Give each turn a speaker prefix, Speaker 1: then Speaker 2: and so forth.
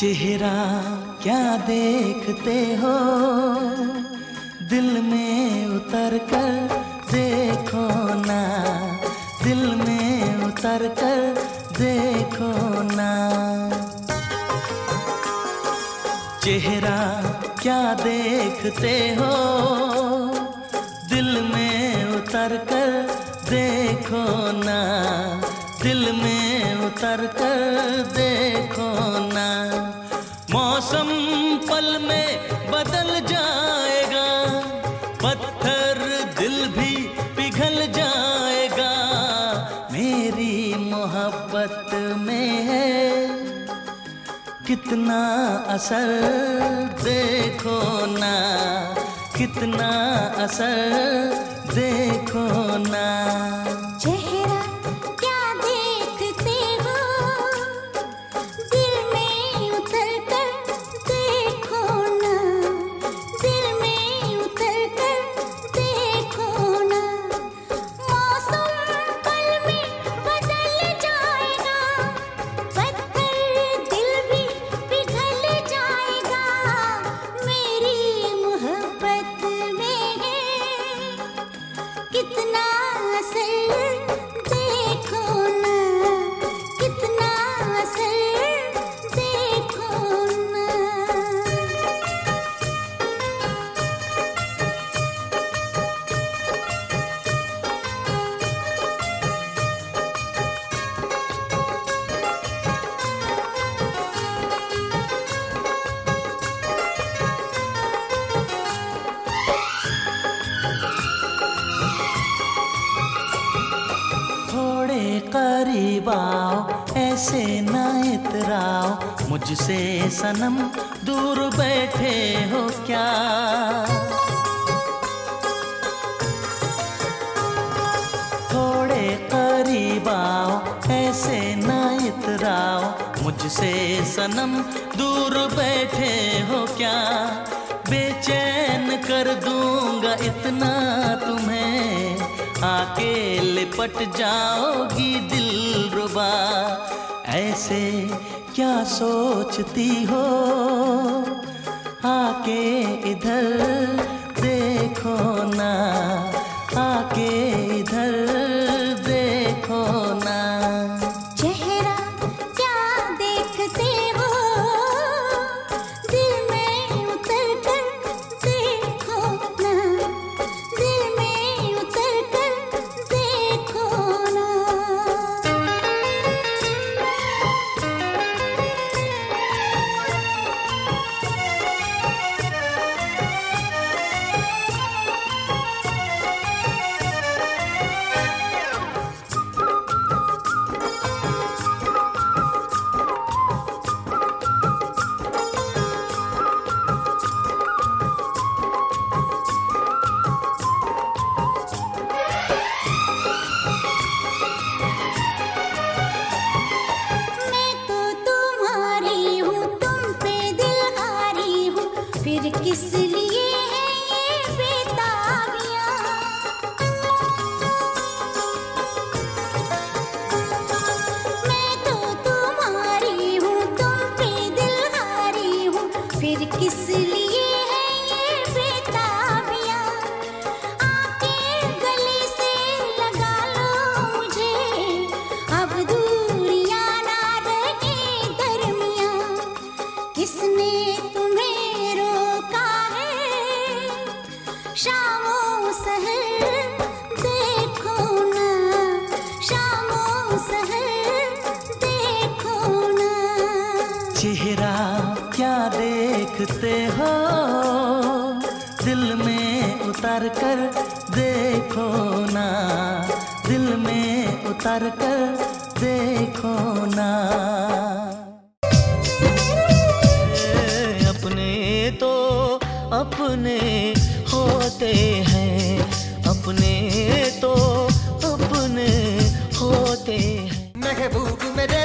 Speaker 1: चेहरा क्या देखते हो? दिल में उतर कर देखो ना। दिल में उतर कर देखो ना। चेहरा क्या देखते हो? दिल में उतर कर देखो ना। दिल में उतर कर पत्थर दिल भी पिघल जाएगा। मेरी मोहब्बत में है। कितना असर देखो ना, कितना असर देखो ना। आओ ऐसे ना इतराओ। मुझसे सनम दूर बैठे हो क्या? थोड़े करीब आओ, ऐसे ना इतराओ। मुझसे सनम दूर बैठे हो क्या? बेचैन कर दूँगा इतना आके लिपट जाओगी दिल रुबा। ऐसे क्या सोचती हो? आके इधर
Speaker 2: किसने तुम्हें रोका है। शामों सहर देखो ना, शामों सहर देखो ना।
Speaker 1: चेहरा क्या देखते हो? दिल में उतर कर देखो ना, दिल में उतर कर देखो ना। अपने होते हैं। अपने तो अपने होते हैं। महबूब मेरे